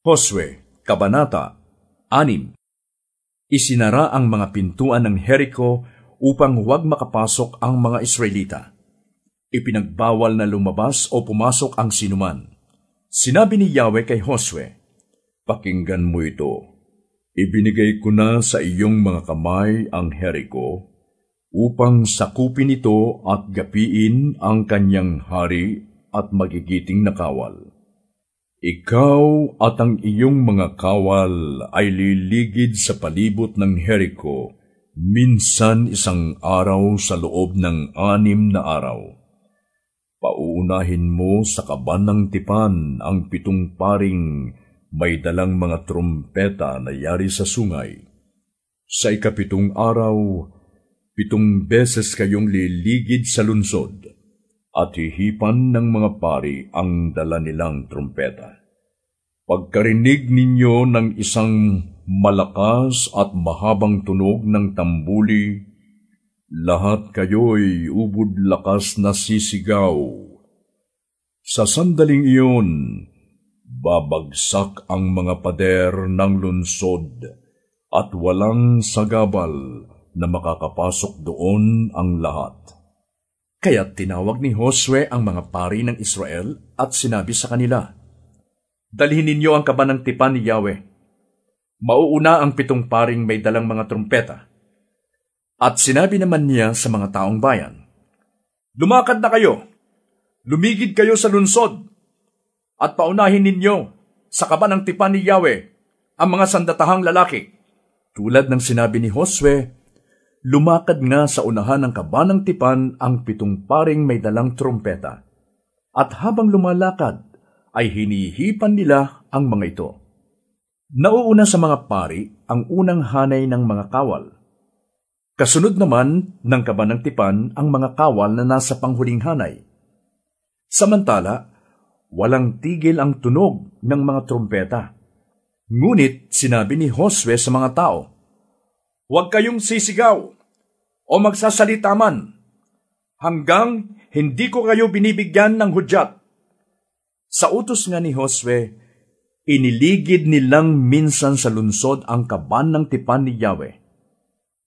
Josue, Kabanata 6 Isinara ang mga pintuan ng Jericho upang huwag makapasok ang mga Israelita. Ipinagbawal na lumabas o pumasok ang sinuman. Sinabi ni Yahweh kay Josue, Pakinggan mo ito. Ibinigay ko na sa iyong mga kamay ang Jericho upang sakupin ito at gapiin ang kanyang hari at magigiting na kawal. Ikaw at ang iyong mga kawal ay liligid sa palibot ng Jericho, minsan isang araw sa loob ng anim na araw. Pauunahin mo sa kaban ng tipan ang pitong paring may dalang mga trumpeta na yari sa sungay. Sa ikapitong araw, pitong beses kayong liligid sa lunsod at hihipan ng mga pari ang dala nilang trumpeta. Pagkarinig ninyo ng isang malakas at mahabang tunog ng tambuli, lahat kayo'y ubod lakas na sisigaw. Sa sandaling iyon, babagsak ang mga pader ng lunsod at walang sagabal na makakapasok doon ang lahat. Kaya tinawag ni Josue ang mga pari ng Israel at sinabi sa kanila, Dalhin ninyo ang kaban ng tipan ni Yahweh. Mauuna ang pitong paring may dalang mga trumpeta. At sinabi naman niya sa mga taong bayan, Lumakad na kayo, lumigid kayo sa lunsod, at paunahin ninyo sa kaban ng tipan ni Yahweh ang mga sandatahang lalaki. Tulad ng sinabi ni Josue, Lumakad nga sa unahan ng kabanang tipan ang pitong paring may dalang trumpeta. At habang lumalakad, ay hinihipan nila ang mga ito. Nauuna sa mga pari ang unang hanay ng mga kawal. Kasunod naman ng kabanang tipan ang mga kawal na nasa panghuling hanay. Samantala, walang tigil ang tunog ng mga trumpeta. Ngunit sinabi ni Josue sa mga tao, Huwag kayong sisigaw o magsasalita man hanggang hindi ko kayo binibigyan ng hudyat. Sa utos nga ni Josue, iniligid nilang minsan sa lunsod ang kaban ng tipan ni Yahweh.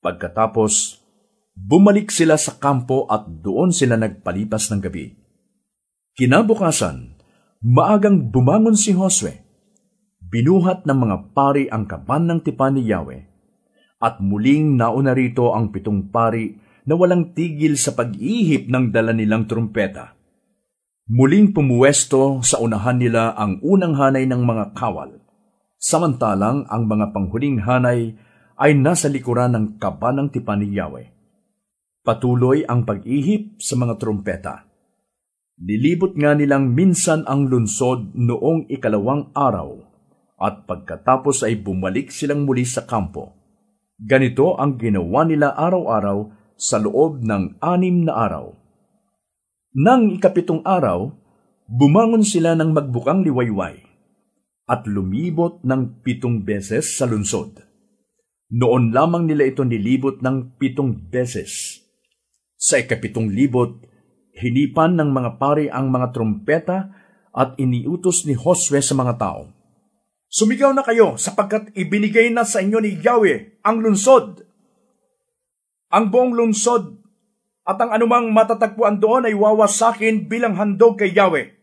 Pagkatapos, bumalik sila sa kampo at doon sila nagpalipas ng gabi. Kinabukasan, maagang bumangon si Josue. Binuhat ng mga pari ang kaban ng tipan ni Yahweh at muling nauna rito ang pitong pari na walang tigil sa pag-ihip ng dala nilang trumpeta. Muling pumuwesto sa unahan nila ang unang hanay ng mga kawal, samantalang ang mga panghuling hanay ay nasa likuran ng kaban ng tipan ni Yahweh. Patuloy ang pag-ihip sa mga trumpeta. Nilibot nga nilang minsan ang lunsod noong ikalawang araw at pagkatapos ay bumalik silang muli sa kampo Ganito ang ginawa nila araw-araw sa loob ng anim na araw. Nang ikapitong araw, bumangon sila ng magbukang liwayway at lumibot ng pitong beses sa lunsod. Noon lamang nila ito nilibot ng pitong beses. Sa ikapitong libot, hinipan ng mga pari ang mga trompeta at iniutos ni Josue sa mga tao Sumigaw na kayo sapagkat ibinigay na sa inyo ni Yahweh ang lunsod. Ang buong lunsod at ang anumang matatagpuan doon ay wawasakin bilang handog kay Yahweh.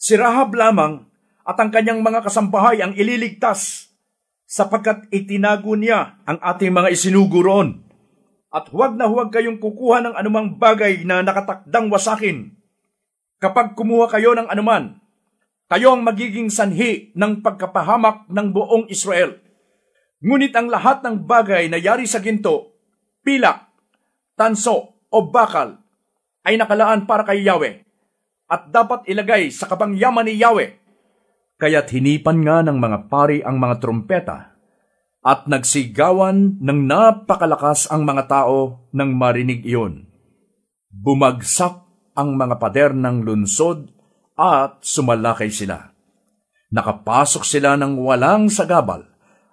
Si Rahab lamang at ang kanyang mga kasambahay ang ililigtas sapagkat itinago niya ang ating mga isinugo roon. At huwag na huwag kayong kukuha ng anumang bagay na nakatakdang wasakin. Kapag kumuha kayo ng anuman, kayo ang magiging sanhi ng pagkapahamak ng buong Israel. Ngunit ang lahat ng bagay na yari sa ginto, pilak, tanso o bakal ay nakalaan para kay Yahweh at dapat ilagay sa kabangyaman ni Yahweh. Kaya't hinipan nga ng mga pari ang mga trompeta at nagsigawan ng napakalakas ang mga tao nang marinig iyon. Bumagsak ang mga pader ng lunsod at sumalakay sila. Nakapasok sila ng walang sagabal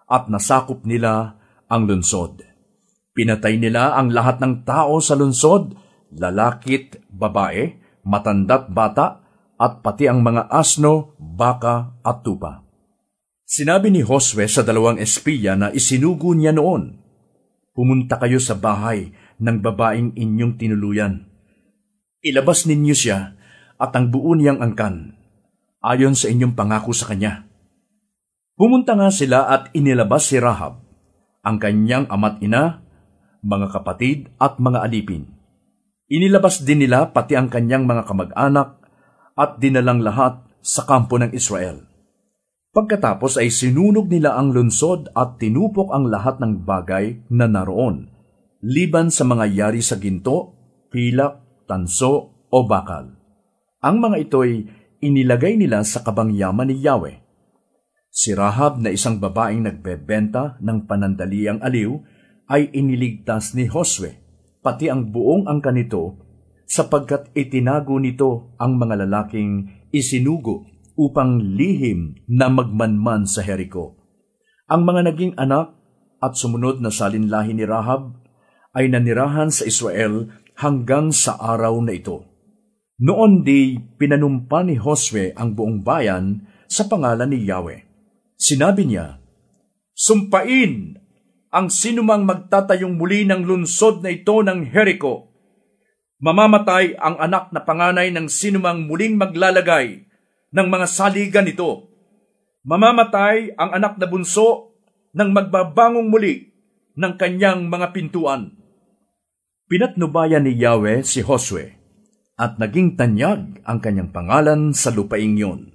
at nasakop nila ang lunsod. Pinatay nila ang lahat ng tao sa lunsod, lalakit, babae, matanda't bata, at pati ang mga asno, baka at tupa. Sinabi ni Josue sa dalawang espiya na isinugo niya noon, Pumunta kayo sa bahay ng babaeng inyong tinuluyan. Ilabas ninyo siya at ang buo niyang angkan, ayon sa inyong pangako sa kanya. Pumunta nga sila at inilabas si Rahab, ang kanyang ama't ina, mga kapatid at mga alipin. Inilabas din nila pati ang kanyang mga kamag-anak at dinalang lahat sa kampo ng Israel. Pagkatapos ay sinunog nila ang lunsod at tinupok ang lahat ng bagay na naroon, liban sa mga yari sa ginto, pilak, tanso o bakal. Ang mga ito'y inilagay nila sa kabangyaman ni Yahweh. Si Rahab na isang babaeng nagbebenta ng panandaliang aliw ay iniligtas ni Josue, pati ang buong angka nito, sapagkat itinago nito ang mga lalaking isinugo upang lihim na magmanman sa Jericho. Ang mga naging anak at sumunod na salinlahi ni Rahab ay nanirahan sa Israel hanggang sa araw na ito. Noon di pinanumpa ni Josue ang buong bayan sa pangalan ni Yahweh. Sinabi niya, Sumpain ang sinumang magtatayong muli ng lunsod na ito ng Jericho. Mamamatay ang anak na panganay ng sinumang muling maglalagay ng mga saligan nito. Mamamatay ang anak na bunso nang magbabangong muli ng kanyang mga pintuan. Pinatnubayan ni Yahweh si Josue at naging tanyag ang kanyang pangalan sa lupaing yon.